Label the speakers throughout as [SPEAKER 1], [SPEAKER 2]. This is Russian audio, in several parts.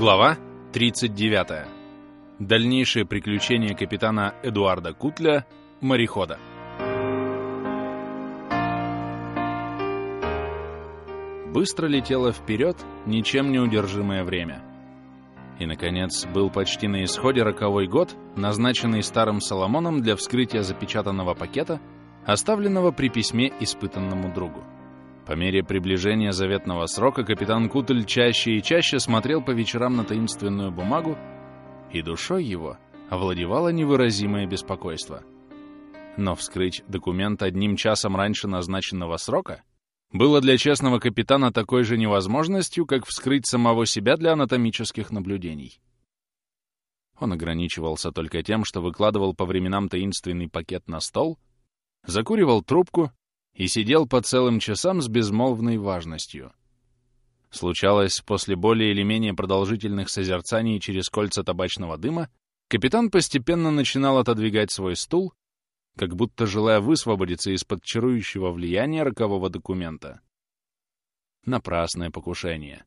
[SPEAKER 1] Глава 39. Дальнейшие приключения капитана Эдуарда Кутля, морехода. Быстро летело вперед ничем не удержимое время. И, наконец, был почти на исходе роковой год, назначенный старым Соломоном для вскрытия запечатанного пакета, оставленного при письме испытанному другу. По мере приближения заветного срока капитан Кутль чаще и чаще смотрел по вечерам на таинственную бумагу, и душой его овладевало невыразимое беспокойство. Но вскрыть документ одним часом раньше назначенного срока было для честного капитана такой же невозможностью, как вскрыть самого себя для анатомических наблюдений. Он ограничивался только тем, что выкладывал по временам таинственный пакет на стол, закуривал трубку и сидел по целым часам с безмолвной важностью. Случалось, после более или менее продолжительных созерцаний через кольца табачного дыма, капитан постепенно начинал отодвигать свой стул, как будто желая высвободиться из-под чарующего влияния рокового документа. Напрасное покушение.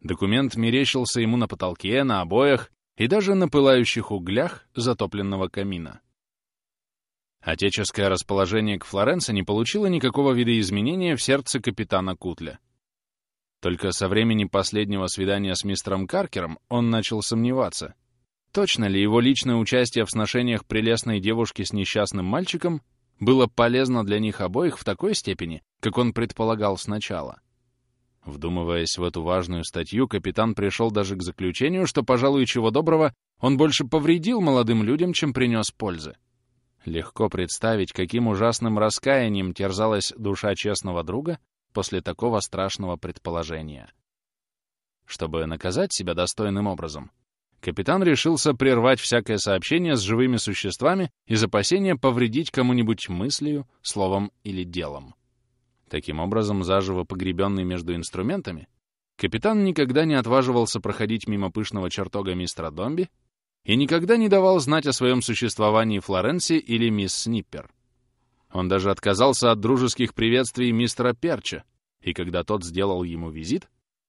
[SPEAKER 1] Документ мерещился ему на потолке, на обоях и даже на пылающих углях затопленного камина. Отеческое расположение к Флоренции не получило никакого видоизменения в сердце капитана Кутля. Только со времени последнего свидания с мистером Каркером он начал сомневаться, точно ли его личное участие в сношениях прелестной девушки с несчастным мальчиком было полезно для них обоих в такой степени, как он предполагал сначала. Вдумываясь в эту важную статью, капитан пришел даже к заключению, что, пожалуй, чего доброго, он больше повредил молодым людям, чем принес пользы. Легко представить, каким ужасным раскаянием терзалась душа честного друга после такого страшного предположения. Чтобы наказать себя достойным образом, капитан решился прервать всякое сообщение с живыми существами из опасения повредить кому-нибудь мыслью, словом или делом. Таким образом, заживо погребенный между инструментами, капитан никогда не отваживался проходить мимо пышного чертога мистера Домби и никогда не давал знать о своем существовании Флоренции или мисс Сниппер. Он даже отказался от дружеских приветствий мистера Перча, и когда тот сделал ему визит,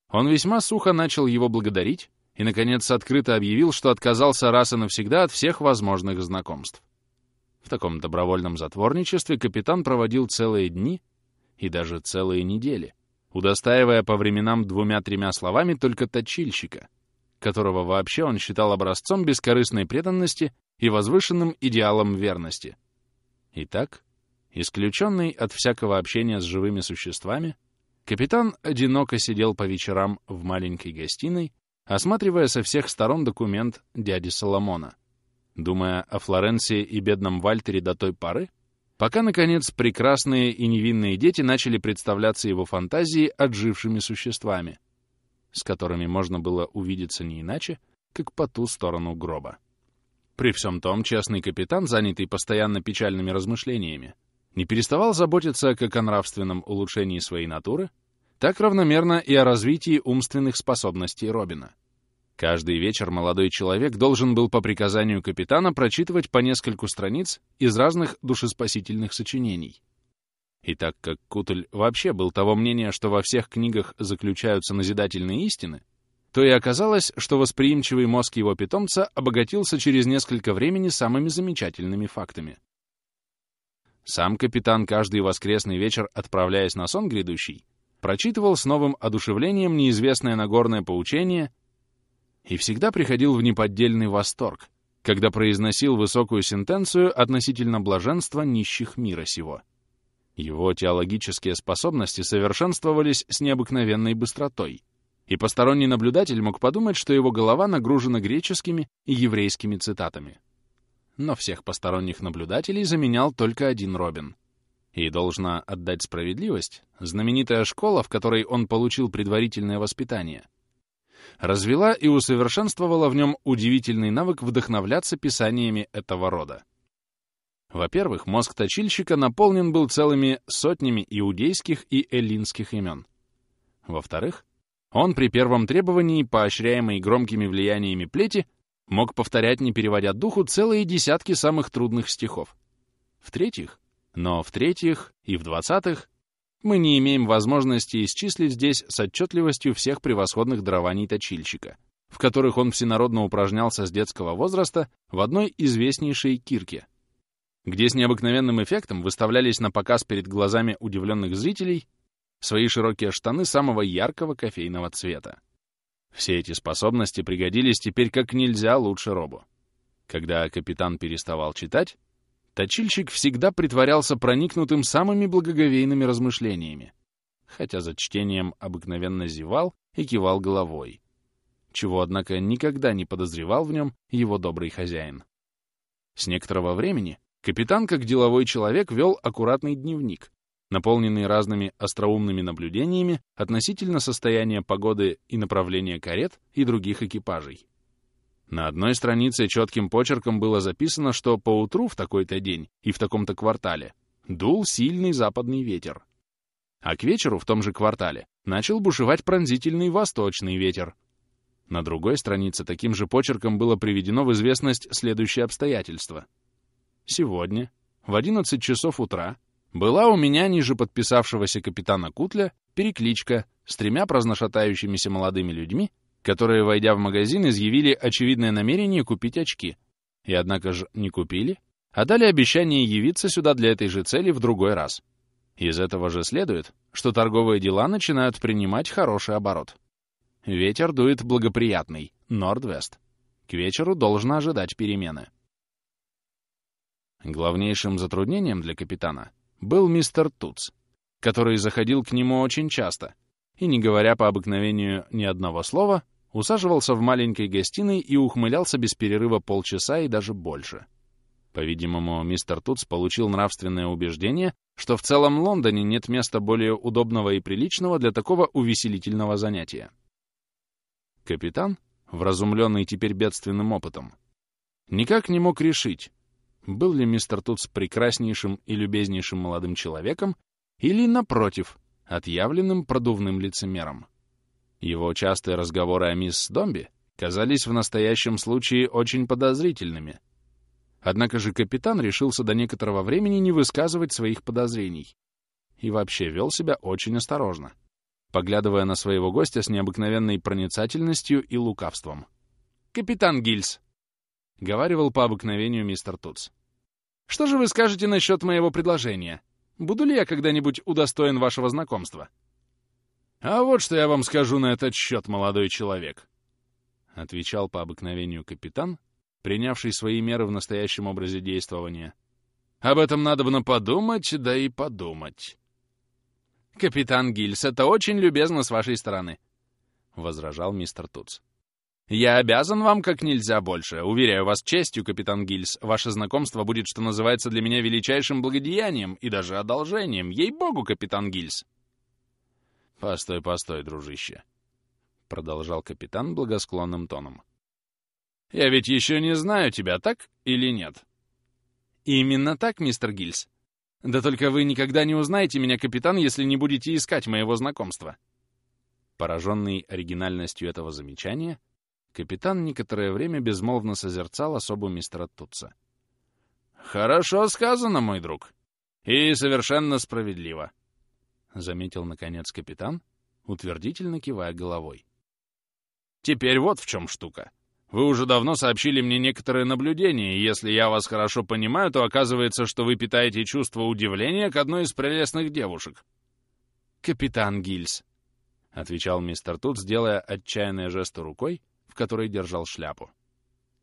[SPEAKER 1] он весьма сухо начал его благодарить и, наконец, открыто объявил, что отказался раз и навсегда от всех возможных знакомств. В таком добровольном затворничестве капитан проводил целые дни и даже целые недели, удостаивая по временам двумя-тремя словами только точильщика — которого вообще он считал образцом бескорыстной преданности и возвышенным идеалом верности. Итак, исключенный от всякого общения с живыми существами, капитан одиноко сидел по вечерам в маленькой гостиной, осматривая со всех сторон документ дяди Соломона, думая о Флоренции и бедном Вальтере до той поры, пока, наконец, прекрасные и невинные дети начали представляться его фантазии отжившими существами — с которыми можно было увидеться не иначе, как по ту сторону гроба. При всем том, честный капитан, занятый постоянно печальными размышлениями, не переставал заботиться как о нравственном улучшении своей натуры, так равномерно и о развитии умственных способностей Робина. Каждый вечер молодой человек должен был по приказанию капитана прочитывать по нескольку страниц из разных душеспасительных сочинений, и так как Кутль вообще был того мнения, что во всех книгах заключаются назидательные истины, то и оказалось, что восприимчивый мозг его питомца обогатился через несколько времени самыми замечательными фактами. Сам капитан каждый воскресный вечер, отправляясь на сон грядущий, прочитывал с новым одушевлением неизвестное Нагорное поучение и всегда приходил в неподдельный восторг, когда произносил высокую сентенцию относительно блаженства нищих мира сего. Его теологические способности совершенствовались с необыкновенной быстротой, и посторонний наблюдатель мог подумать, что его голова нагружена греческими и еврейскими цитатами. Но всех посторонних наблюдателей заменял только один Робин. И должна отдать справедливость, знаменитая школа, в которой он получил предварительное воспитание, развела и усовершенствовала в нем удивительный навык вдохновляться писаниями этого рода. Во-первых, мозг точильщика наполнен был целыми сотнями иудейских и эллинских имен. Во-вторых, он при первом требовании, поощряемый громкими влияниями плети, мог повторять, не переводя духу, целые десятки самых трудных стихов. В-третьих, но в-третьих и в двадцатых, мы не имеем возможности исчислить здесь с отчетливостью всех превосходных дарований точильщика, в которых он всенародно упражнялся с детского возраста в одной известнейшей кирке, где с необыкновенным эффектом выставлялись на показ перед глазами удивленных зрителей свои широкие штаны самого яркого кофейного цвета. Все эти способности пригодились теперь как нельзя лучше Робу. Когда капитан переставал читать, точильщик всегда притворялся проникнутым самыми благоговейными размышлениями, хотя за чтением обыкновенно зевал и кивал головой, чего, однако, никогда не подозревал в нем его добрый хозяин. С некоторого времени капитан, как деловой человек, вел аккуратный дневник, наполненный разными остроумными наблюдениями относительно состояния погоды и направления карет и других экипажей. На одной странице четким почерком было записано, что поутру в такой-то день и в таком-то квартале дул сильный западный ветер. А к вечеру в том же квартале начал бушевать пронзительный восточный ветер. На другой странице таким же почерком было приведено в известность следующее обстоятельство. Сегодня, в 11 часов утра, была у меня, ниже подписавшегося капитана Кутля, перекличка с тремя праздношатающимися молодыми людьми, которые, войдя в магазин, изъявили очевидное намерение купить очки. И однако же не купили, а дали обещание явиться сюда для этой же цели в другой раз. Из этого же следует, что торговые дела начинают принимать хороший оборот. Ветер дует благоприятный, норд-вест. К вечеру должно ожидать перемены. Главнейшим затруднением для капитана был мистер Туц, который заходил к нему очень часто и, не говоря по обыкновению ни одного слова, усаживался в маленькой гостиной и ухмылялся без перерыва полчаса и даже больше. По-видимому, мистер Туц получил нравственное убеждение, что в целом Лондоне нет места более удобного и приличного для такого увеселительного занятия. Капитан, вразумленный теперь бедственным опытом, никак не мог решить, был ли мистер Тутс прекраснейшим и любезнейшим молодым человеком или, напротив, отъявленным продувным лицемером. Его частые разговоры о мисс Домби казались в настоящем случае очень подозрительными. Однако же капитан решился до некоторого времени не высказывать своих подозрений и вообще вел себя очень осторожно, поглядывая на своего гостя с необыкновенной проницательностью и лукавством. «Капитан Гильс!» — говаривал по обыкновению мистер Тутс. Что же вы скажете насчет моего предложения? Буду ли я когда-нибудь удостоен вашего знакомства?» «А вот что я вам скажу на этот счет, молодой человек», — отвечал по обыкновению капитан, принявший свои меры в настоящем образе действования. «Об этом надо бы подумать, да и подумать». «Капитан Гильс, это очень любезно с вашей стороны», — возражал мистер Туц. «Я обязан вам как нельзя больше. Уверяю вас честью, капитан Гильс, ваше знакомство будет, что называется, для меня величайшим благодеянием и даже одолжением. Ей-богу, капитан Гильс!» «Постой, постой, дружище», — продолжал капитан благосклонным тоном. «Я ведь еще не знаю тебя, так или нет?» «Именно так, мистер Гильс. Да только вы никогда не узнаете меня, капитан, если не будете искать моего знакомства». Пораженный оригинальностью этого замечания, Капитан некоторое время безмолвно созерцал особу мистера Тутса. «Хорошо сказано, мой друг. И совершенно справедливо», — заметил, наконец, капитан, утвердительно кивая головой. «Теперь вот в чем штука. Вы уже давно сообщили мне некоторые наблюдения, и если я вас хорошо понимаю, то оказывается, что вы питаете чувство удивления к одной из прелестных девушек». «Капитан Гильс», — отвечал мистер Тут, делая отчаянное жесто рукой, которой держал шляпу.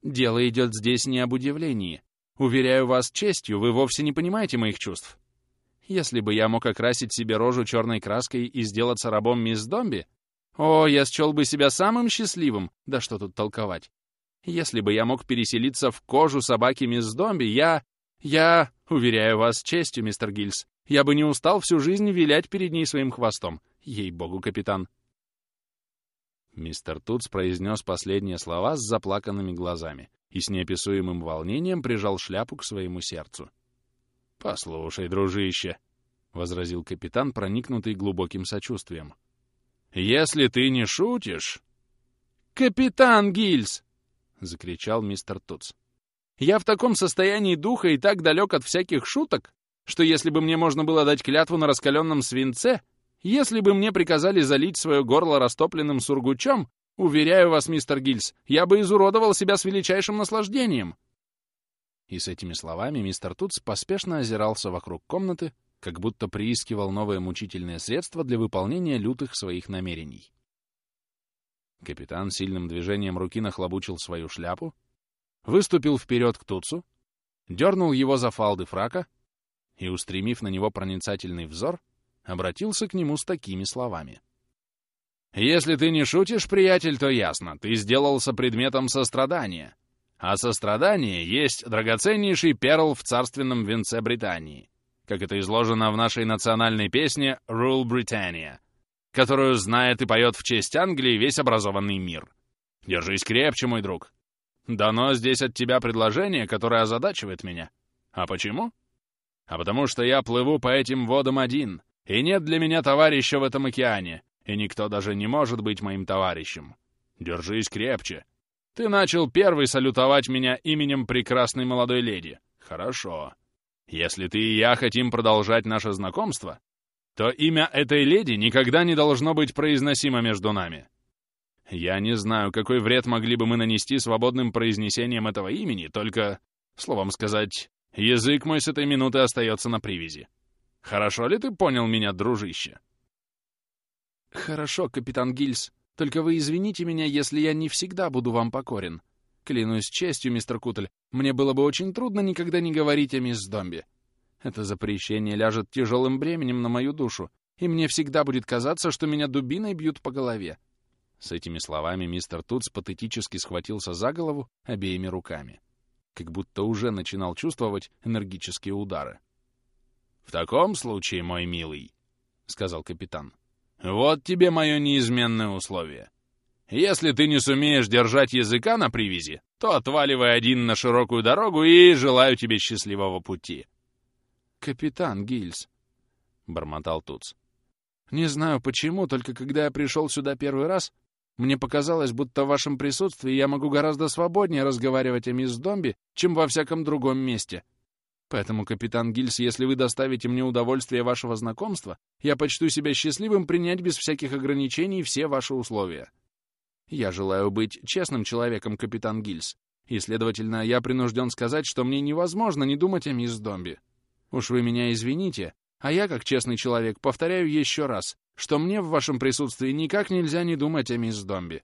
[SPEAKER 1] «Дело идет здесь не об удивлении. Уверяю вас честью, вы вовсе не понимаете моих чувств. Если бы я мог окрасить себе рожу черной краской и сделаться рабом мисс Домби, о, я счел бы себя самым счастливым, да что тут толковать. Если бы я мог переселиться в кожу собаки мисс Домби, я... Я... Уверяю вас честью, мистер Гильс, я бы не устал всю жизнь вилять перед ней своим хвостом. Ей-богу, капитан. Мистер Тутс произнес последние слова с заплаканными глазами и с неописуемым волнением прижал шляпу к своему сердцу. «Послушай, дружище», — возразил капитан, проникнутый глубоким сочувствием. «Если ты не шутишь...» «Капитан Гильз!» — закричал мистер Тутс. «Я в таком состоянии духа и так далек от всяких шуток, что если бы мне можно было дать клятву на раскаленном свинце, если бы мне приказали залить свое горло растопленным сургучом, Уверяю вас, мистер Гильс, я бы изуродовал себя с величайшим наслаждением!» И с этими словами мистер Тутс поспешно озирался вокруг комнаты, как будто приискивал новые мучительные средства для выполнения лютых своих намерений. Капитан сильным движением руки нахлобучил свою шляпу, выступил вперед к Туцу, дернул его за фалды фрака и, устремив на него проницательный взор, обратился к нему с такими словами. «Если ты не шутишь, приятель, то ясно, ты сделался предметом сострадания, а сострадание есть драгоценнейший перл в царственном венце Британии, как это изложено в нашей национальной песне «Rule Britannia», которую знает и поет в честь Англии весь образованный мир. Держись крепче, мой друг. Дано здесь от тебя предложение, которое озадачивает меня. А почему? А потому что я плыву по этим водам один, и нет для меня товарища в этом океане, и никто даже не может быть моим товарищем. Держись крепче. Ты начал первый салютовать меня именем прекрасной молодой леди. Хорошо. Если ты и я хотим продолжать наше знакомство, то имя этой леди никогда не должно быть произносимо между нами. Я не знаю, какой вред могли бы мы нанести свободным произнесением этого имени, только, словом сказать, язык мой с этой минуты остается на привязи. Хорошо ли ты понял меня, дружище?
[SPEAKER 2] Хорошо, капитан Гильс. Только вы извините меня, если я не всегда буду вам покорен. Клянусь честью, мистер Кутль, мне было бы очень трудно никогда не говорить о мисс Домби. Это запрещение ляжет тяжелым бременем на мою душу, и мне всегда будет казаться, что меня дубиной бьют по голове. С этими словами мистер Тутс патетически схватился за голову обеими руками, как будто уже начинал чувствовать энергические удары.
[SPEAKER 1] «В таком случае, мой милый», — сказал капитан, — «вот тебе мое неизменное условие. Если ты не сумеешь держать языка на привязи, то отваливай один на широкую дорогу и желаю тебе счастливого пути».
[SPEAKER 2] «Капитан Гильз», — бормотал Туц. «Не знаю почему, только когда я пришел сюда первый раз, мне показалось, будто в вашем присутствии я могу гораздо свободнее разговаривать о мисс Домби, чем во всяком другом месте. Поэтому, капитан Гильс, если вы доставите мне удовольствие вашего знакомства, я почту себя счастливым принять без всяких ограничений все ваши условия. Я желаю быть честным человеком, капитан Гильс, и, следовательно, я принужден сказать, что мне невозможно не думать о мисс Домби. Уж вы меня извините, а я, как честный человек, повторяю еще раз, что мне в вашем присутствии никак нельзя не думать о мисс Домби.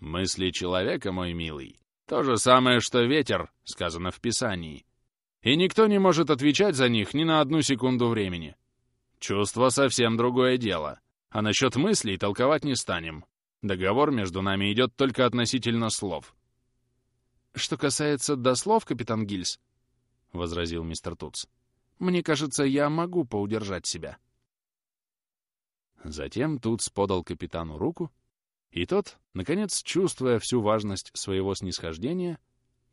[SPEAKER 1] Мысли человека, мой милый, то же самое, что ветер, сказано в Писании. И никто не может отвечать за них ни на одну секунду времени. Чувство — совсем другое дело. А насчет мыслей толковать не станем. Договор между нами идет только относительно слов.
[SPEAKER 2] «Что касается дослов, капитан Гильс», — возразил мистер Тутс, — «мне кажется, я могу поудержать себя».
[SPEAKER 1] Затем Туц подал капитану руку, и тот, наконец, чувствуя всю важность своего снисхождения,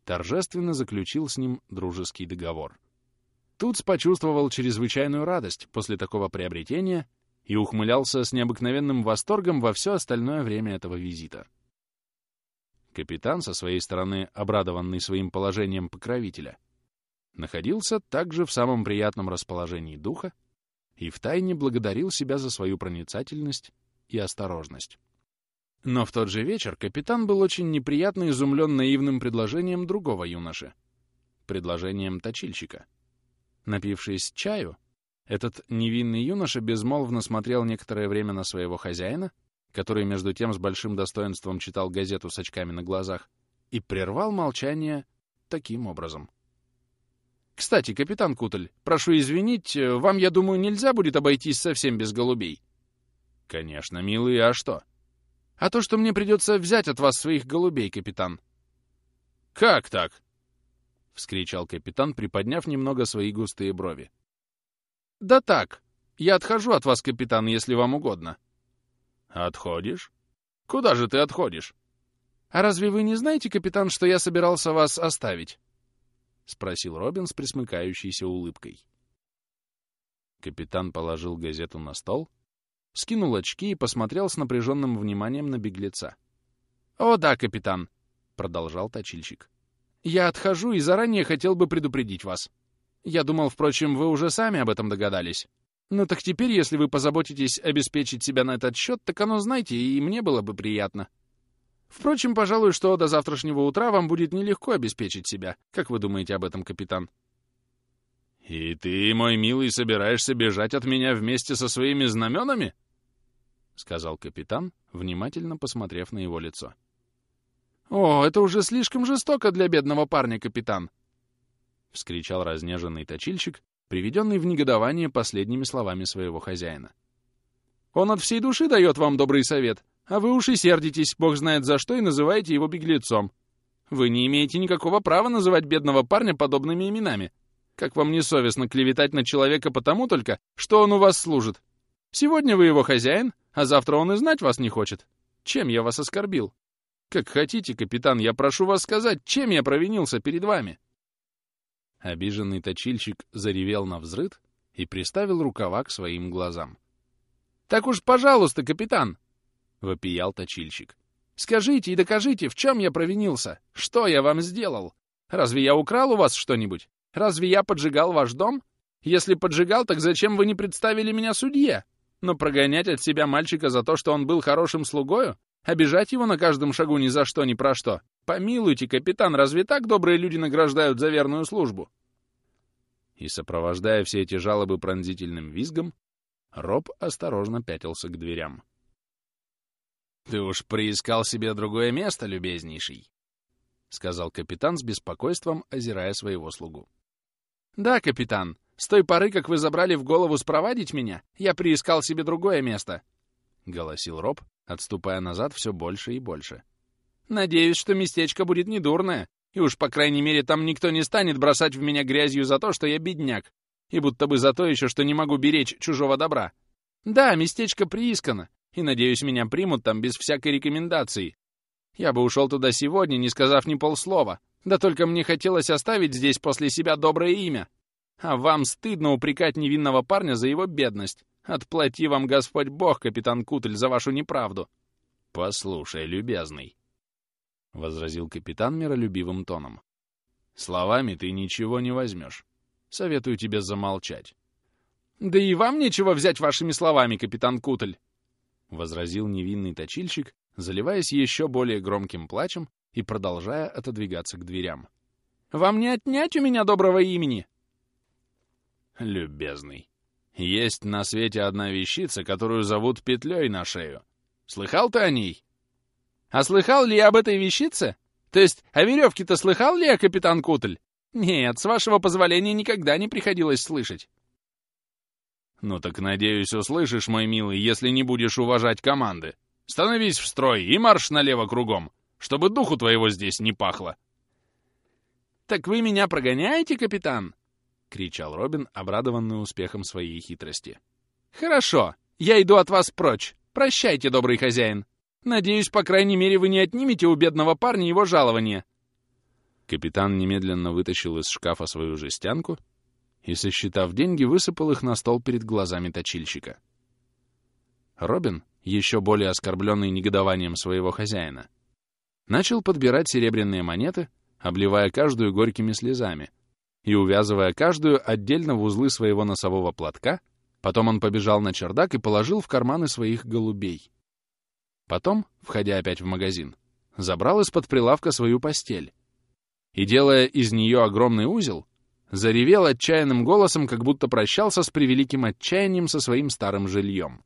[SPEAKER 1] торжественно заключил с ним дружеский договор. Туц почувствовал чрезвычайную радость после такого приобретения и ухмылялся с необыкновенным восторгом во все остальное время этого визита. Капитан, со своей стороны, обрадованный своим положением покровителя, находился также в самом приятном расположении духа и втайне благодарил себя за свою проницательность и осторожность. Но в тот же вечер капитан был очень неприятно изумлен наивным предложением другого юноши. Предложением точильщика. Напившись чаю, этот невинный юноша безмолвно смотрел некоторое время на своего хозяина, который между тем с большим достоинством читал газету с очками на глазах, и прервал молчание таким образом — кстати, капитан Кутль, прошу извинить, вам, я думаю, нельзя будет обойтись совсем без голубей. Конечно, милый, а что? А то, что мне придется взять от вас своих голубей, капитан. Как так? — вскричал капитан, приподняв немного свои густые брови. «Да так. Я отхожу от вас, капитан, если вам угодно». «Отходишь? Куда же ты отходишь?» «А разве вы не знаете, капитан, что я собирался вас оставить?» — спросил Робин с присмыкающейся улыбкой. Капитан положил газету на стол, скинул очки и посмотрел с напряженным вниманием на беглеца. «О да, капитан», — продолжал точильщик. «Я отхожу и заранее хотел бы предупредить вас. Я думал, впрочем, вы уже сами об этом догадались.
[SPEAKER 2] Ну так теперь, если вы позаботитесь обеспечить себя на этот счет, так оно, знаете, и мне было бы приятно. Впрочем, пожалуй, что до завтрашнего утра вам будет нелегко обеспечить себя. Как вы думаете об этом, капитан?
[SPEAKER 1] «И ты, мой милый, собираешься бежать от меня вместе со своими знаменами?» — сказал капитан, внимательно посмотрев на его лицо.
[SPEAKER 2] «О, это уже слишком жестоко для бедного парня, капитан!» — вскричал разнеженный точильщик, приведенный в негодование последними словами своего хозяина. «Он от всей души дает вам добрый совет, а вы уж и сердитесь, бог знает за что, и называете его беглецом. Вы не имеете никакого права называть бедного парня подобными именами. Как вам не совестно клеветать на человека потому только, что он у вас служит? Сегодня вы его хозяин, а завтра он и знать вас не хочет. Чем я вас оскорбил? Как хотите, капитан, я прошу вас сказать, чем я провинился перед вами?»
[SPEAKER 1] Обиженный точильщик заревел на взрыд и приставил рукава к своим глазам.
[SPEAKER 2] «Так уж, пожалуйста, капитан!» — вопиял точильщик. «Скажите и докажите, в чем я провинился? Что я вам сделал? Разве я украл у вас что-нибудь? Разве я поджигал ваш дом? Если поджигал, так зачем вы не представили меня судье? Но прогонять от себя мальчика за то, что он был хорошим слугою? Обижать его на каждом шагу ни за что, ни про что? Помилуйте, капитан, разве так добрые люди награждают за верную службу?
[SPEAKER 1] И, сопровождая все эти жалобы пронзительным визгом, Роб осторожно пятился к дверям.
[SPEAKER 2] «Ты уж приискал себе другое место, любезнейший», — сказал капитан с беспокойством, озирая своего слугу. «Да, капитан, с той поры, как вы забрали в голову спровадить меня, я приискал себе другое место», — голосил Роб, отступая назад все больше и больше. Надеюсь, что местечко будет недурное, и уж, по крайней мере, там никто не станет бросать в меня грязью за то, что я бедняк, и будто бы за то еще, что не могу беречь чужого добра. Да, местечко приискано, и, надеюсь, меня примут там без всякой рекомендации. Я бы ушел туда сегодня, не сказав ни полслова, да только мне хотелось оставить здесь после себя доброе имя. А вам стыдно упрекать невинного парня за его бедность. Отплати вам Господь Бог, капитан Кутль, за вашу неправду.
[SPEAKER 1] Послушай, любезный, — возразил капитан миролюбивым тоном. «Словами ты ничего не возьмешь. Советую тебе замолчать».
[SPEAKER 2] «Да и вам нечего взять вашими словами, капитан Кутль!» — возразил невинный точильщик, заливаясь еще более громким плачем и продолжая отодвигаться к дверям. «Вам не отнять у меня доброго имени!»
[SPEAKER 1] «Любезный, есть на свете одна вещица, которую зовут петлей на шею. Слыхал ты о ней?»
[SPEAKER 2] А слыхал ли я об этой вещице? То есть о веревке-то слыхал ли я, капитан Кутль? Нет, с вашего позволения никогда не приходилось слышать.
[SPEAKER 1] Ну так, надеюсь, услышишь, мой милый, если не будешь уважать команды. Становись в строй и марш налево кругом, чтобы духу твоего здесь не пахло.
[SPEAKER 2] «Так вы меня прогоняете, капитан?» — кричал Робин, обрадованный успехом своей хитрости. «Хорошо, я иду от вас прочь. Прощайте, добрый хозяин. Надеюсь, по крайней мере, вы не отнимете у бедного парня его жалование».
[SPEAKER 1] Капитан немедленно вытащил из шкафа свою жестянку и, сосчитав деньги, высыпал их на стол перед глазами точильщика. Робин, еще более оскорбленный негодованием своего хозяина, начал подбирать серебряные монеты, обливая каждую горькими слезами и увязывая каждую отдельно в узлы своего носового платка, потом он побежал на чердак и положил в карманы своих голубей. Потом, входя опять в магазин, забрал из-под прилавка свою постель и, делая из нее огромный узел, заревел отчаянным голосом, как будто прощался с превеликим отчаянием со своим старым жильем.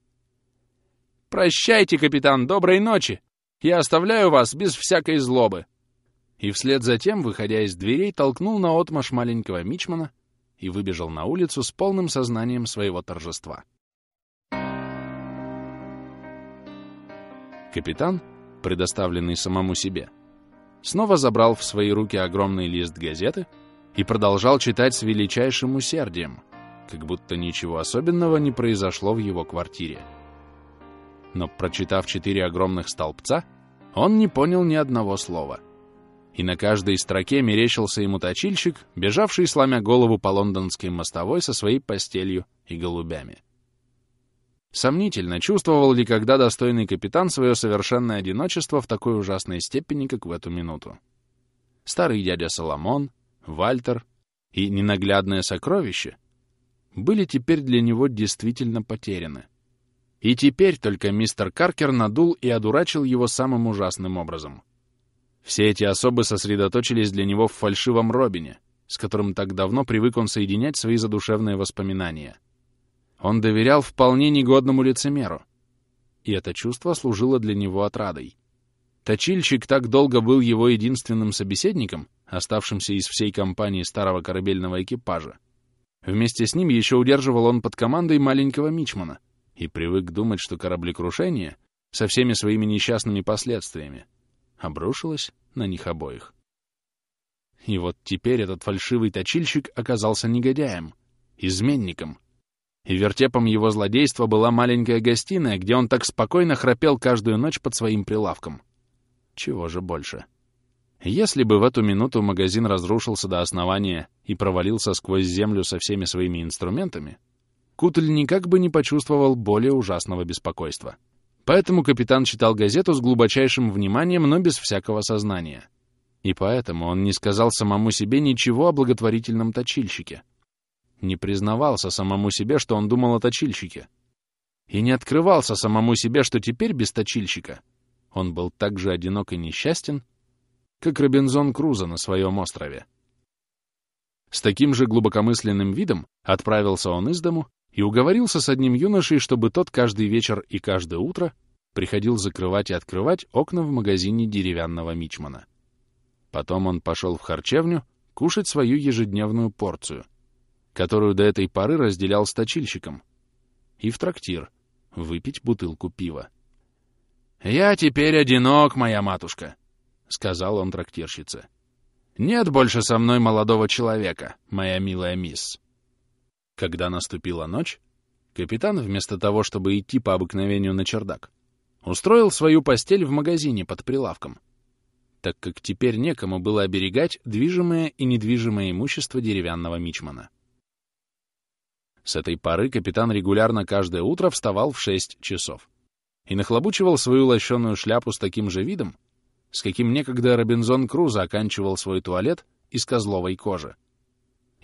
[SPEAKER 2] «Прощайте, капитан, доброй ночи! Я оставляю вас без всякой злобы!»
[SPEAKER 1] И вслед за тем, выходя из дверей, толкнул на отмашь маленького мичмана и выбежал на улицу с полным сознанием своего торжества. Капитан, предоставленный самому себе, снова забрал в свои руки огромный лист газеты и продолжал читать с величайшим усердием, как будто ничего особенного не произошло в его квартире. Но, прочитав четыре огромных столбца, он не понял ни одного слова. И на каждой строке мерещился ему точильщик, бежавший, сломя голову по лондонской мостовой со своей постелью и голубями. Сомнительно, чувствовал ли когда достойный капитан свое совершенное одиночество в такой ужасной степени, как в эту минуту. Старый дядя Соломон, Вальтер и ненаглядное сокровище были теперь для него действительно потеряны. И теперь только мистер Каркер надул и одурачил его самым ужасным образом. Все эти особы сосредоточились для него в фальшивом Робине, с которым так давно привык он соединять свои задушевные воспоминания. Он доверял вполне негодному лицемеру, и это чувство служило для него отрадой. Точильщик так долго был его единственным собеседником, оставшимся из всей компании старого корабельного экипажа. Вместе с ним еще удерживал он под командой маленького мичмана и привык думать, что кораблекрушение со всеми своими несчастными последствиями обрушилось на них обоих. И вот теперь этот фальшивый точильщик оказался негодяем, изменником. И вертепом его злодейства была маленькая гостиная, где он так спокойно храпел каждую ночь под своим прилавком. Чего же больше? Если бы в эту минуту магазин разрушился до основания и провалился сквозь землю со всеми своими инструментами, Кутль никак бы не почувствовал более ужасного беспокойства. Поэтому капитан читал газету с глубочайшим вниманием, но без всякого сознания. И поэтому он не сказал самому себе ничего о благотворительном точильщике. Не признавался самому себе, что он думал о точильщике. И не открывался самому себе, что теперь без точильщика он был так же одинок и несчастен, как Робинзон Крузо на своем острове. С таким же глубокомысленным видом отправился он из дому и уговорился с одним юношей, чтобы тот каждый вечер и каждое утро приходил закрывать и открывать окна в магазине деревянного мичмана. Потом он пошел в харчевню кушать свою ежедневную порцию, которую до этой поры разделял с точильщиком, и в трактир выпить бутылку пива. «Я теперь одинок, моя матушка», — сказал он трактирщице. «Нет больше со мной молодого человека, моя милая мисс». Когда наступила ночь, капитан, вместо того, чтобы идти по обыкновению на чердак, устроил свою постель в магазине под прилавком, так как теперь некому было оберегать движимое и недвижимое имущество деревянного мичмана. С этой поры капитан регулярно каждое утро вставал в 6 часов и нахлобучивал свою лощеную шляпу с таким же видом, с каким некогда Робинзон Крузо оканчивал свой туалет из козловой кожи.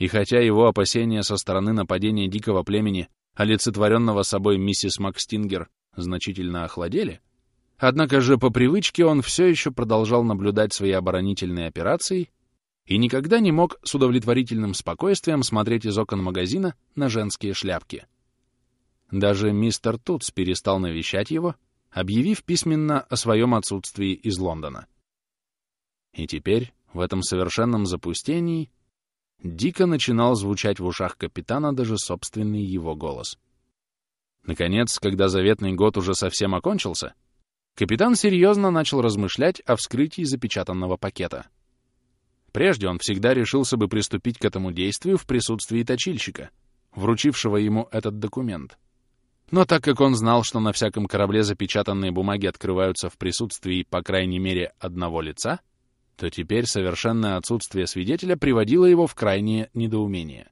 [SPEAKER 1] И хотя его опасения со стороны нападения дикого племени, олицетворенного собой миссис Макстингер, значительно охладели, однако же по привычке он все еще продолжал наблюдать свои оборонительные операции и никогда не мог с удовлетворительным спокойствием смотреть из окон магазина на женские шляпки. Даже мистер Тутс перестал навещать его, объявив письменно о своем отсутствии из Лондона. И теперь, в этом совершенном запустении, дико начинал звучать в ушах капитана даже собственный его голос. Наконец, когда заветный год уже совсем окончился, капитан серьезно начал размышлять о вскрытии запечатанного пакета. Прежде он всегда решился бы приступить к этому действию в присутствии точильщика, вручившего ему этот документ. Но так как он знал, что на всяком корабле запечатанные бумаги открываются в присутствии, по крайней мере, одного лица, то теперь совершенное отсутствие свидетеля приводило его в крайнее недоумение.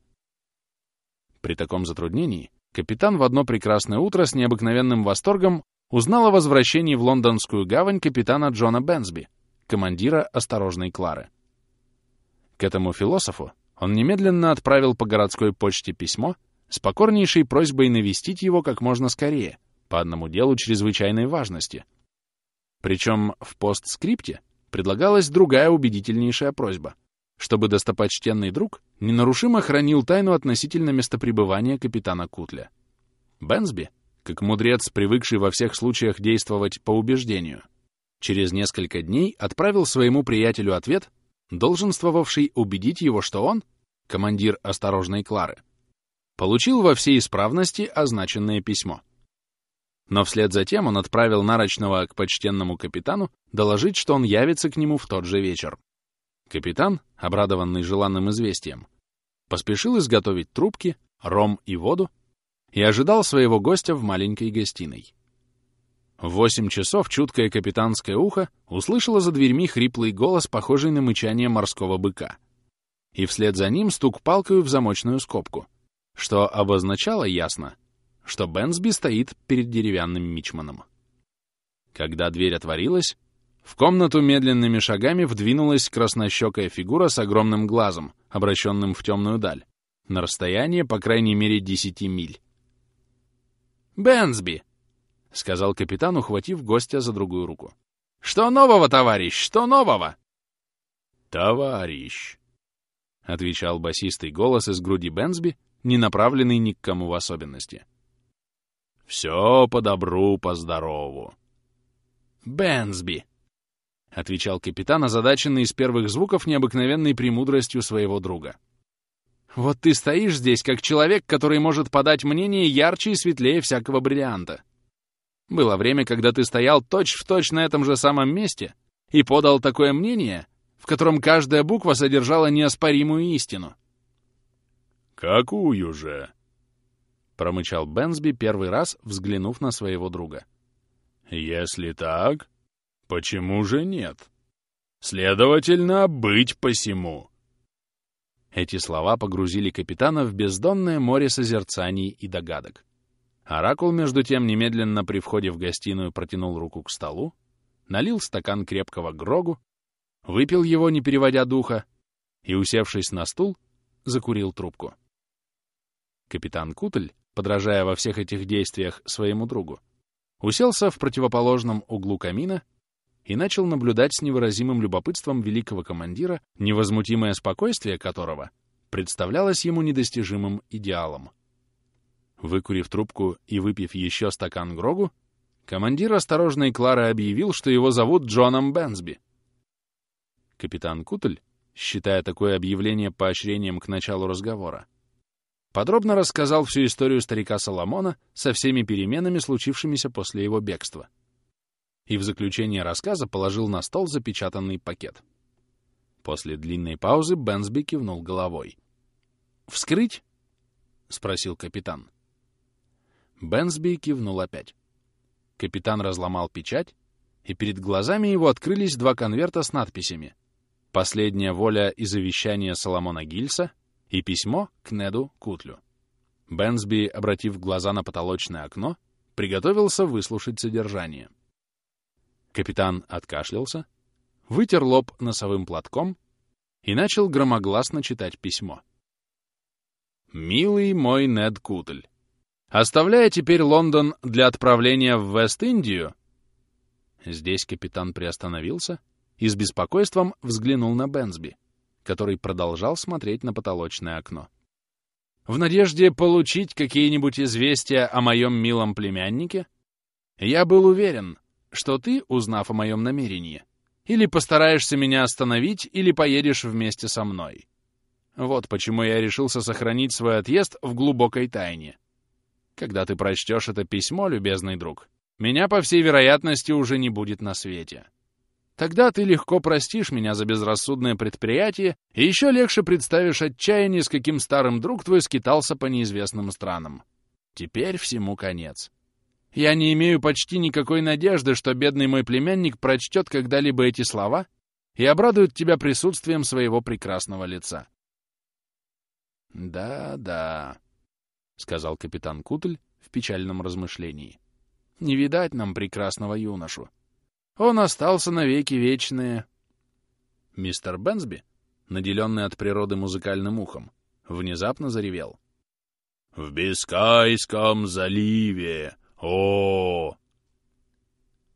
[SPEAKER 1] При таком затруднении капитан в одно прекрасное утро с необыкновенным восторгом узнал о возвращении в лондонскую гавань капитана Джона Бенсби, командира «Осторожной Клары». К этому философу он немедленно отправил по городской почте письмо с покорнейшей просьбой навестить его как можно скорее, по одному делу чрезвычайной важности. Причем в постскрипте предлагалась другая убедительнейшая просьба, чтобы достопочтенный друг ненарушимо хранил тайну относительно местопребывания капитана Кутля. Бенсби, как мудрец, привыкший во всех случаях действовать по убеждению, через несколько дней отправил своему приятелю ответ, долженствовавший убедить его, что он, командир осторожной Клары, получил во всей исправности означенное письмо. Но вслед за тем он отправил Нарочного к почтенному капитану доложить, что он явится к нему в тот же вечер. Капитан, обрадованный желанным известием, поспешил изготовить трубки, ром и воду и ожидал своего гостя в маленькой гостиной. В восемь часов чуткое капитанское ухо услышало за дверьми хриплый голос, похожий на мычание морского быка. И вслед за ним стук палкою в замочную скобку, что обозначало ясно — что Бенсби стоит перед деревянным мичманом. Когда дверь отворилась, в комнату медленными шагами вдвинулась краснощекая фигура с огромным глазом, обращенным в темную даль, на расстояние, по крайней мере, 10 миль. «Бенсби!» — сказал капитан, ухватив гостя за другую руку. «Что нового, товарищ? Что нового?»
[SPEAKER 2] «Товарищ!» — отвечал басистый голос из груди Бенсби, не направленный ни к кому в особенности. «Все по добру, по здорову».
[SPEAKER 1] «Бенсби!» — отвечал капитан, озадаченный из первых звуков необыкновенной премудростью своего друга. «Вот ты стоишь здесь, как человек, который может подать мнение ярче и светлее всякого бриллианта. Было время, когда ты стоял точь-в-точь точь на этом же самом месте и подал такое мнение, в котором каждая буква содержала неоспоримую истину».
[SPEAKER 2] «Какую же?»
[SPEAKER 1] — промычал Бенсби первый раз, взглянув на своего друга.
[SPEAKER 2] «Если так, Почему же нет? Следовательно, быть посему.
[SPEAKER 1] Эти слова погрузили капитана в бездонное море созерцаний и догадок. Оракул, между тем, немедленно при входе в гостиную протянул руку к столу, налил стакан крепкого грогу, выпил его, не переводя духа, и, усевшись на стул, закурил трубку. Капитан Кутль, подражая во всех этих действиях своему другу, уселся в противоположном углу камина и начал наблюдать с невыразимым любопытством великого командира, невозмутимое спокойствие которого представлялось ему недостижимым идеалом. Выкурив трубку и выпив еще стакан Грогу, командир осторожной Клары объявил, что его зовут Джоном Бенсби. Капитан Кутль, считая такое объявление поощрением к началу разговора, подробно рассказал всю историю старика Соломона со всеми переменами, случившимися после его бегства и в заключение рассказа положил на стол запечатанный пакет. После длинной паузы Бенсби кивнул головой. «Вскрыть?» — спросил капитан. Бенсби кивнул опять. Капитан разломал печать, и перед глазами его открылись два конверта с надписями «Последняя воля и завещание Соломона Гильса» и письмо к Неду Кутлю. Бенсби, обратив глаза на потолочное окно, приготовился выслушать содержание. Капитан откашлялся, вытер лоб носовым платком и начал громогласно читать письмо. «Милый мой Нед Кутль, оставляя теперь Лондон для отправления в Вест-Индию...» Здесь капитан приостановился и с беспокойством взглянул на Бенсби, который продолжал смотреть на потолочное окно. В надежде получить какие-нибудь известия о моем милом племяннике, я был уверен, что ты, узнав о моем намерении, или постараешься меня остановить, или поедешь вместе со мной. Вот почему я решился сохранить свой отъезд в глубокой тайне. Когда ты прочтешь это письмо, любезный друг, меня, по всей вероятности, уже не будет на свете. Тогда ты легко простишь меня за безрассудное предприятие и еще легче представишь отчаяние, с каким старым друг твой скитался по неизвестным странам. Теперь всему конец. Я не имею почти никакой надежды, что бедный мой племянник прочтет когда-либо эти слова и обрадует тебя присутствием своего прекрасного лица. «Да-да», — сказал капитан Кутль в печальном размышлении. «Не видать нам прекрасного юношу. Он остался навеки вечные». Мистер Бенсби, наделенный от природы музыкальным ухом, внезапно заревел.
[SPEAKER 2] «В Бискайском заливе о,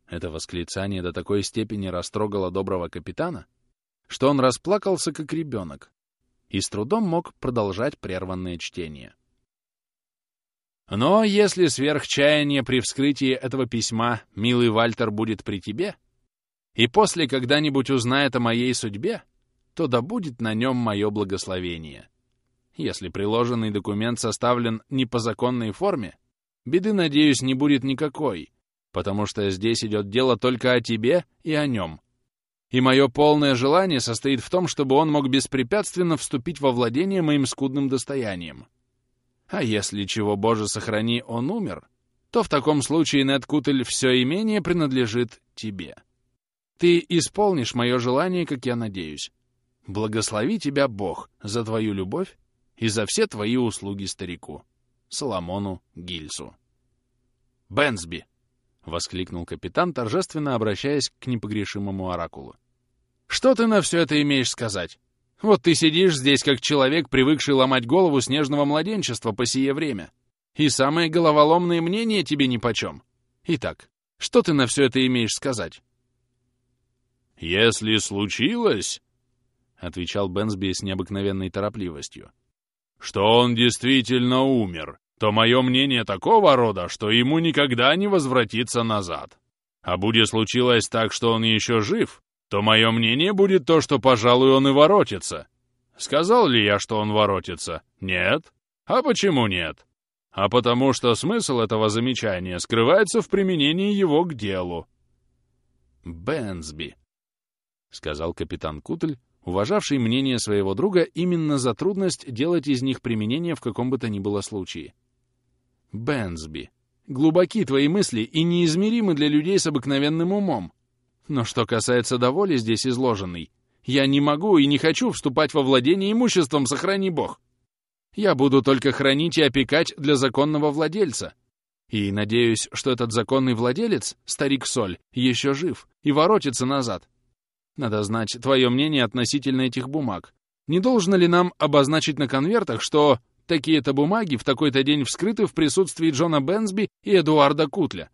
[SPEAKER 1] Это восклицание до такой степени растрогало доброго капитана, что он расплакался, как ребенок, и с трудом мог продолжать прерванное чтение. Но если сверхчаяние при вскрытии этого письма милый Вальтер будет при тебе, и после когда-нибудь узнает о моей судьбе, то да будет на нем мое благословение. Если приложенный документ составлен не по законной форме, Беды, надеюсь, не будет никакой, потому что здесь идет дело только о тебе и о нем. И мое полное желание состоит в том, чтобы он мог беспрепятственно вступить во владение моим скудным достоянием. А если, чего Боже сохрани, он умер, то в таком случае, Нед Кутель, все имение принадлежит тебе. Ты исполнишь мое желание, как я надеюсь. Благослови тебя Бог за твою любовь и за все твои услуги старику. Соломону Гильсу. «Бенсби!» — воскликнул капитан, торжественно обращаясь к непогрешимому оракулу. «Что ты на все это имеешь сказать?
[SPEAKER 2] Вот ты сидишь здесь, как человек, привыкший ломать голову снежного младенчества по сие время. И самые головоломные мнения тебе нипочем. Итак, что ты на все это имеешь сказать?»
[SPEAKER 1] «Если случилось, — отвечал Бенсби с необыкновенной торопливостью, — что он действительно умер, то мое мнение такого рода, что ему никогда не возвратиться назад. А будет случилось так, что он еще жив, то мое мнение будет то, что, пожалуй, он и воротится. Сказал ли я, что он воротится? Нет. А почему нет? А потому что смысл этого замечания скрывается в применении его к делу.
[SPEAKER 2] Бенсби, — сказал капитан Кутль, уважавший мнение своего друга именно за трудность делать из них применение в каком бы то ни было случае. Бенсби, глубоки твои мысли и неизмеримы для людей с обыкновенным умом. Но что касается доволи здесь изложенной, я не могу и не хочу вступать во владение имуществом, сохрани бог. Я буду только хранить и опекать для законного владельца. И надеюсь, что этот законный владелец, старик Соль, еще жив и воротится назад. Надо знать твое мнение относительно этих бумаг. Не должно ли нам обозначить на конвертах, что такие-то бумаги в такой-то день вскрыты в присутствии Джона Бенсби и Эдуарда Кутля?»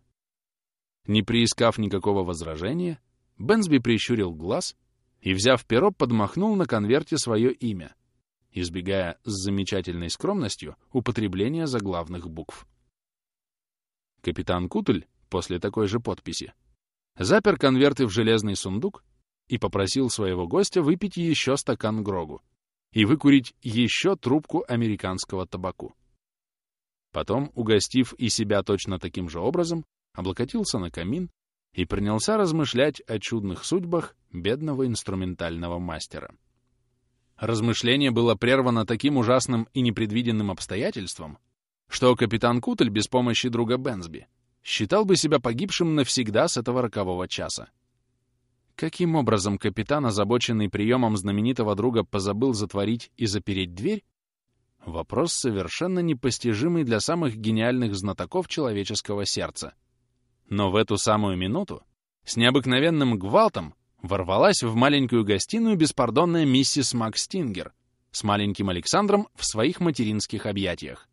[SPEAKER 2] Не приискав никакого возражения, Бенсби прищурил глаз и, взяв перо, подмахнул на конверте свое имя, избегая с замечательной скромностью употребления заглавных букв. Капитан Кутль после такой же подписи запер конверты в железный сундук и попросил своего гостя выпить еще стакан Грогу и выкурить еще трубку американского табаку. Потом, угостив и себя точно таким же образом, облокотился на камин и принялся размышлять о чудных судьбах бедного инструментального мастера. Размышление было прервано таким ужасным и непредвиденным обстоятельством, что капитан Кутль без помощи друга Бенсби считал бы себя погибшим навсегда с этого рокового часа. Каким образом капитан, озабоченный приемом знаменитого друга, позабыл затворить и запереть дверь? Вопрос совершенно непостижимый для самых гениальных знатоков человеческого сердца. Но в эту самую минуту с необыкновенным гвалтом ворвалась в маленькую гостиную беспардонная миссис Макстингер с маленьким Александром в своих материнских объятиях.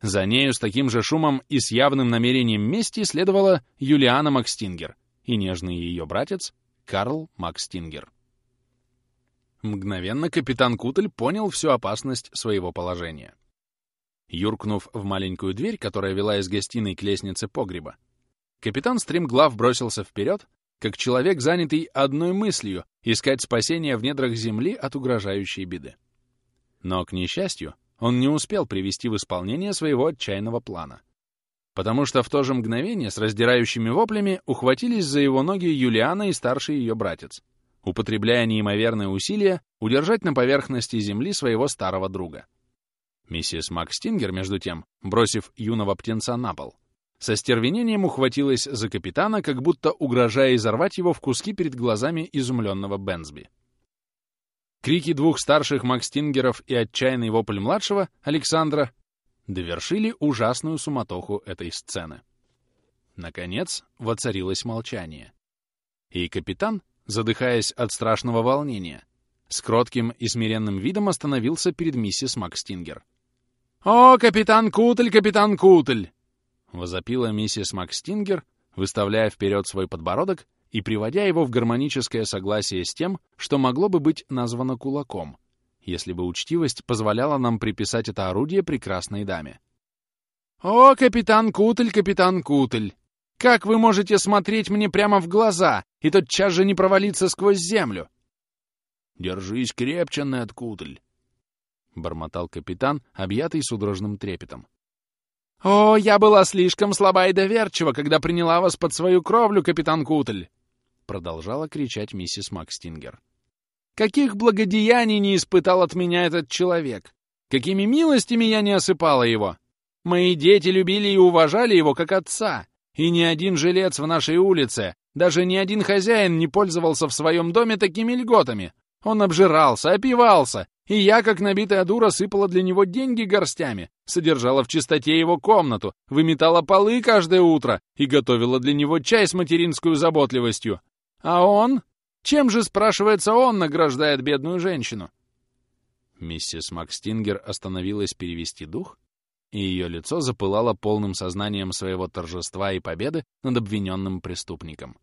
[SPEAKER 2] За нею с таким же шумом и с явным намерением мести следовала Юлиана Макстингер и нежный ее братец Карл Макстингер. Мгновенно капитан Кутль понял всю опасность своего положения. Юркнув в маленькую дверь, которая вела из гостиной к лестнице погреба, капитан стремглав бросился вперед, как человек, занятый одной мыслью — искать спасения в недрах земли от угрожающей беды. Но, к несчастью, он не успел привести в исполнение своего отчаянного плана — потому что в то же мгновение с раздирающими воплями ухватились за его ноги Юлиана и старший ее братец, употребляя неимоверные усилия удержать на поверхности земли своего старого друга. Миссис Макстингер, между тем, бросив юного птенца на пол, со стервенением ухватилась за капитана, как будто угрожая изорвать его в куски перед глазами изумленного Бенсби. Крики двух старших Макстингеров и отчаянный вопль младшего, Александра, довершили ужасную суматоху этой сцены. Наконец воцарилось молчание. И капитан, задыхаясь от страшного волнения, с кротким и смиренным видом остановился перед миссис Макстингер. «О, капитан Кутль, капитан Кутль!» — возопила миссис Макстингер, выставляя вперед свой подбородок и приводя его в гармоническое согласие с тем, что могло бы быть названо кулаком, если бы учтивость позволяла нам приписать это орудие прекрасной даме. «О, капитан Кутль, капитан Кутль! Как вы можете смотреть мне прямо в глаза и тотчас же не провалиться сквозь землю?» «Держись крепче, Нед Кутль!» — бормотал капитан, объятый судорожным трепетом. «О, я была слишком слаба и доверчива, когда приняла вас под свою кровлю, капитан Кутль!» — продолжала кричать миссис Макстингер. Каких благодеяний не испытал от меня этот человек? Какими милостями я не осыпала его? Мои дети любили и уважали его как отца. И ни один жилец в нашей улице, даже ни один хозяин не пользовался в своем доме такими льготами. Он обжирался, опивался, и я, как набитая дура, сыпала для него деньги горстями, содержала в чистоте его комнату, выметала полы каждое утро и готовила для него чай с материнской заботливостью. А он чем же, спрашивается, он награждает бедную женщину?
[SPEAKER 1] Миссис Макстингер остановилась перевести дух, и ее лицо запылало полным сознанием своего торжества и победы над обвиненным преступником.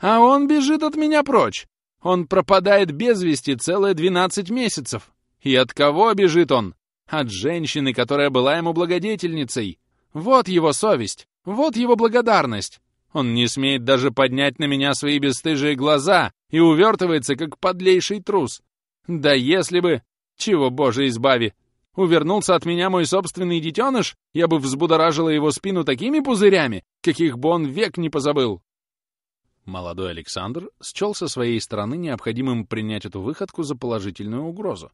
[SPEAKER 2] «А он бежит от меня прочь! Он пропадает без вести целые двенадцать месяцев! И от кого бежит он? От женщины, которая была ему благодетельницей! Вот его совесть! Вот его благодарность! Он не смеет даже поднять на меня свои бесстыжие глаза и увертывается, как подлейший трус. Да если бы, чего, боже, избави, увернулся от меня мой собственный детеныш, я бы взбудоражила его спину такими пузырями, каких бы он век не позабыл.
[SPEAKER 1] Молодой Александр счел со своей стороны необходимым принять эту выходку за положительную угрозу,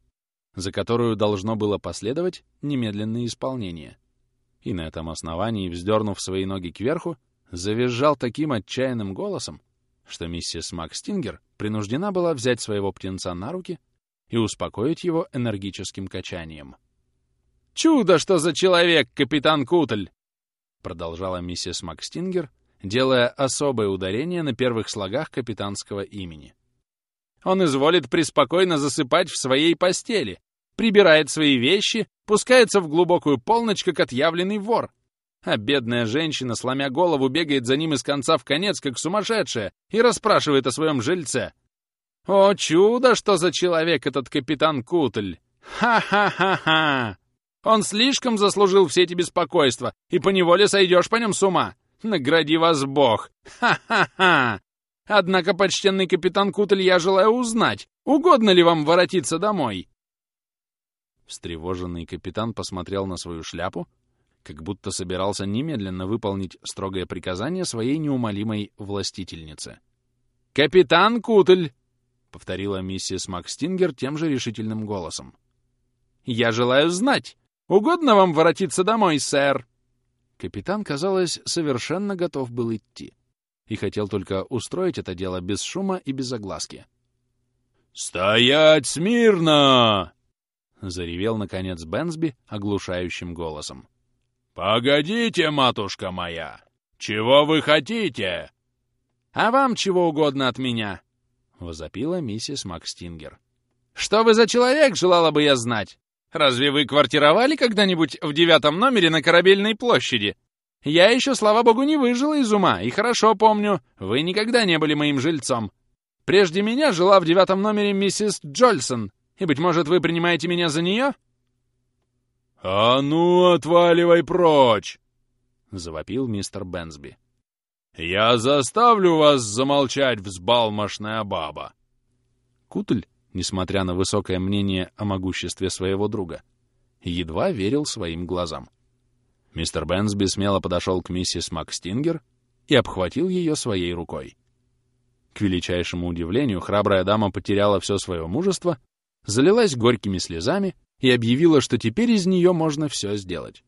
[SPEAKER 1] за которую должно было последовать немедленное исполнение. И на этом основании, вздернув свои ноги кверху, завизжал таким отчаянным голосом, что миссис Макстингер принуждена была взять своего птенца на руки и успокоить его энергическим качанием.
[SPEAKER 2] «Чудо, что за человек, капитан Кутль!»
[SPEAKER 1] продолжала миссис Макстингер, делая особое ударение на первых слогах капитанского имени.
[SPEAKER 2] «Он изволит преспокойно засыпать в своей постели, прибирает свои вещи, пускается в глубокую полночь, как отъявленный вор. А бедная женщина, сломя голову, бегает за ним из конца в конец, как сумасшедшая, и расспрашивает о своем жильце. О, чудо, что за человек этот капитан Кутль! Ха-ха-ха-ха! Он слишком заслужил все эти беспокойства, и поневоле сойдешь по нем с ума. Награди вас Бог! Ха-ха-ха! Однако, почтенный капитан Кутль, я желаю узнать, угодно ли вам воротиться домой?»
[SPEAKER 1] Встревоженный капитан посмотрел на свою шляпу, как будто собирался немедленно выполнить строгое приказание своей неумолимой властительнице.
[SPEAKER 2] «Капитан Кутль!»
[SPEAKER 1] — повторила миссис Макстингер тем же решительным голосом.
[SPEAKER 2] «Я желаю знать, угодно вам воротиться домой, сэр?»
[SPEAKER 1] Капитан, казалось, совершенно готов был идти и хотел только устроить это дело без шума и без огласки.
[SPEAKER 3] «Стоять смирно!»
[SPEAKER 1] — заревел, наконец, Бенсби оглушающим голосом.
[SPEAKER 3] «Погодите, матушка моя! Чего вы хотите?»
[SPEAKER 2] «А вам чего угодно от меня?»
[SPEAKER 1] — возопила миссис Макстингер.
[SPEAKER 2] «Что вы за человек, желала бы я знать? Разве вы квартировали когда-нибудь в девятом номере на Корабельной площади? Я еще, слава богу, не выжила из ума, и хорошо помню, вы никогда не были моим жильцом. Прежде меня жила в девятом номере миссис Джольсон, и, быть может, вы принимаете меня за нее?»
[SPEAKER 3] «А ну, отваливай прочь!»
[SPEAKER 1] — завопил мистер Бенсби.
[SPEAKER 3] «Я заставлю вас замолчать, взбалмошная баба!»
[SPEAKER 1] Кутль, несмотря на высокое мнение о могуществе своего друга, едва верил своим глазам. Мистер Бенсби смело подошел к миссис Макстингер и обхватил ее своей рукой. К величайшему удивлению, храбрая дама потеряла все свое мужество, залилась горькими слезами и объявила, что теперь из нее можно все сделать.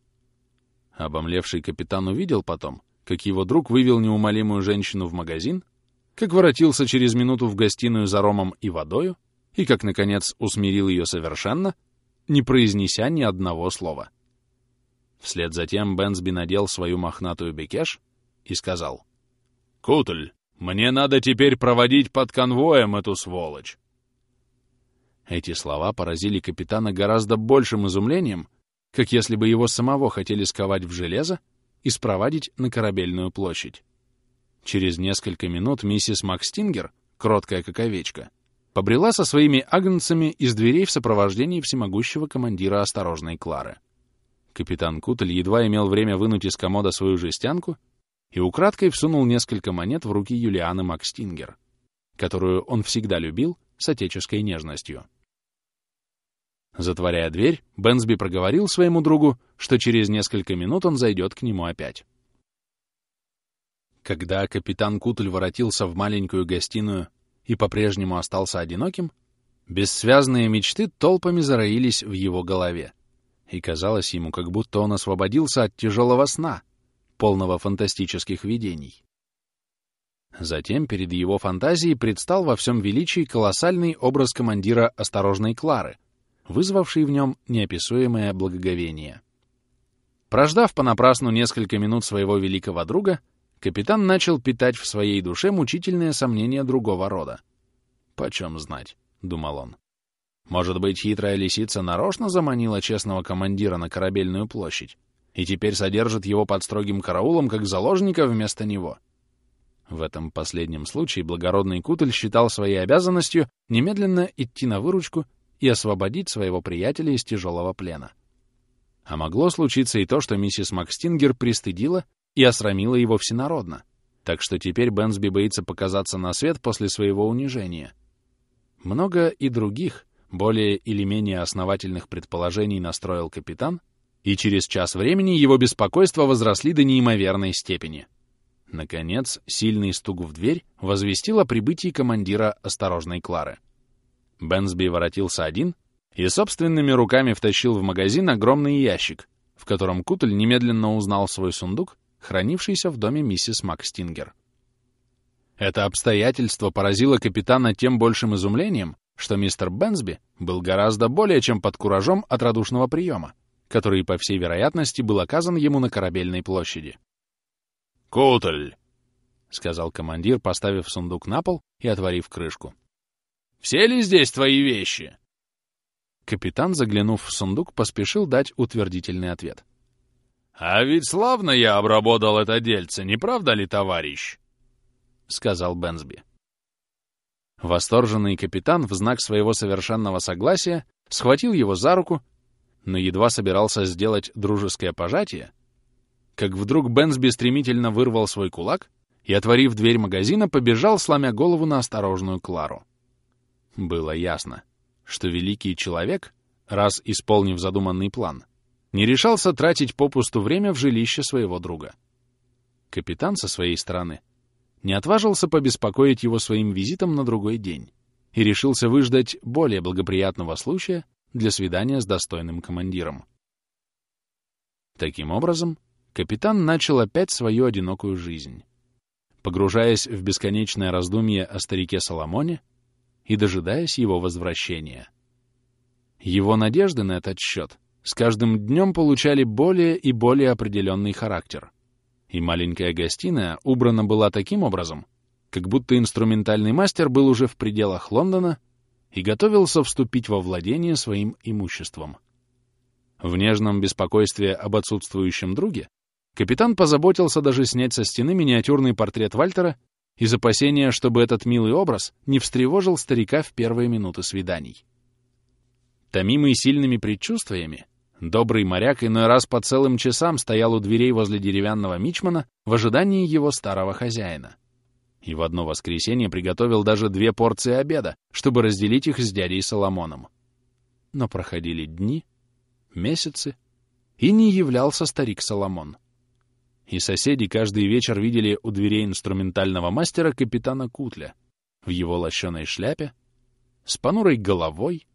[SPEAKER 1] Обомлевший капитан увидел потом, как его друг вывел неумолимую женщину в магазин, как воротился через минуту в гостиную за ромом и водою, и как, наконец, усмирил ее совершенно, не произнеся ни одного слова. Вслед за тем Бенсби надел свою мохнатую бекеш и сказал.
[SPEAKER 3] «Кутль, мне надо теперь проводить под конвоем эту сволочь».
[SPEAKER 1] Эти слова поразили капитана гораздо большим изумлением, как если бы его самого хотели сковать в железо и спровадить на корабельную площадь. Через несколько минут миссис Макстингер, кроткая как овечка, побрела со своими агнцами из дверей в сопровождении всемогущего командира осторожной Клары. Капитан Кутль едва имел время вынуть из комода свою жестянку и украдкой всунул несколько монет в руки Юлианы Макстингер, которую он всегда любил с отеческой нежностью. Затворяя дверь, Бенсби проговорил своему другу, что через несколько минут он зайдет к нему опять. Когда капитан Кутль воротился в маленькую гостиную и по-прежнему остался одиноким, бессвязные мечты толпами зароились в его голове, и казалось ему, как будто он освободился от тяжелого сна, полного фантастических видений. Затем перед его фантазией предстал во всем величии колоссальный образ командира осторожной Клары — вызвавший в нем неописуемое благоговение. Прождав понапрасну несколько минут своего великого друга, капитан начал питать в своей душе мучительные сомнения другого рода. «Почем знать?» — думал он. Может быть, хитрая лисица нарочно заманила честного командира на корабельную площадь и теперь содержит его под строгим караулом как заложника вместо него. В этом последнем случае благородный Кутль считал своей обязанностью немедленно идти на выручку и освободить своего приятеля из тяжелого плена. А могло случиться и то, что миссис Макстингер пристыдила и осрамила его всенародно, так что теперь Бенсби боится показаться на свет после своего унижения. Много и других, более или менее основательных предположений настроил капитан, и через час времени его беспокойства возросли до неимоверной степени. Наконец, сильный стук в дверь возвестил о прибытии командира осторожной Клары. Бенсби воротился один и собственными руками втащил в магазин огромный ящик, в котором Кутль немедленно узнал свой сундук, хранившийся в доме миссис Макстингер. Это обстоятельство поразило капитана тем большим изумлением, что мистер Бенсби был гораздо более чем под куражом от радушного приема, который, по всей вероятности, был оказан ему на корабельной площади.
[SPEAKER 3] «Кутль!»
[SPEAKER 1] — сказал командир, поставив сундук на пол и отворив крышку.
[SPEAKER 3] «Все ли здесь твои вещи?»
[SPEAKER 1] Капитан, заглянув в сундук, поспешил дать утвердительный ответ.
[SPEAKER 3] «А ведь славно я обработал это дельце, не правда ли, товарищ?»
[SPEAKER 1] — сказал Бенсби. Восторженный капитан в знак своего совершенного согласия схватил его за руку, но едва собирался сделать дружеское пожатие, как вдруг Бенсби стремительно вырвал свой кулак и, отворив дверь магазина, побежал, сломя голову на осторожную Клару. Было ясно, что великий человек, раз исполнив задуманный план, не решался тратить попусту время в жилище своего друга. Капитан со своей стороны не отважился побеспокоить его своим визитом на другой день и решился выждать более благоприятного случая для свидания с достойным командиром. Таким образом, капитан начал опять свою одинокую жизнь, погружаясь в бесконечное раздумье о старике Соломоне и дожидаясь его возвращения. Его надежды на этот счет с каждым днем получали более и более определенный характер — и маленькая гостиная убрана была таким образом, как будто инструментальный мастер был уже в пределах Лондона и готовился вступить во владение своим имуществом. В нежном беспокойстве об отсутствующем друге капитан позаботился даже снять со стены миниатюрный портрет Вальтера из опасения, чтобы этот милый образ не встревожил старика в первые минуты свиданий. Томимый сильными предчувствиями, Добрый моряк иной раз по целым часам стоял у дверей возле деревянного мичмана в ожидании его старого хозяина. И в одно воскресенье приготовил даже две порции обеда, чтобы разделить их с дядей Соломоном. Но проходили дни, месяцы, и не являлся старик Соломон. И соседи каждый вечер видели у дверей инструментального мастера капитана Кутля в его лощеной шляпе, с понурой головой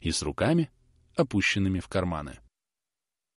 [SPEAKER 1] и с руками, опущенными в карманы.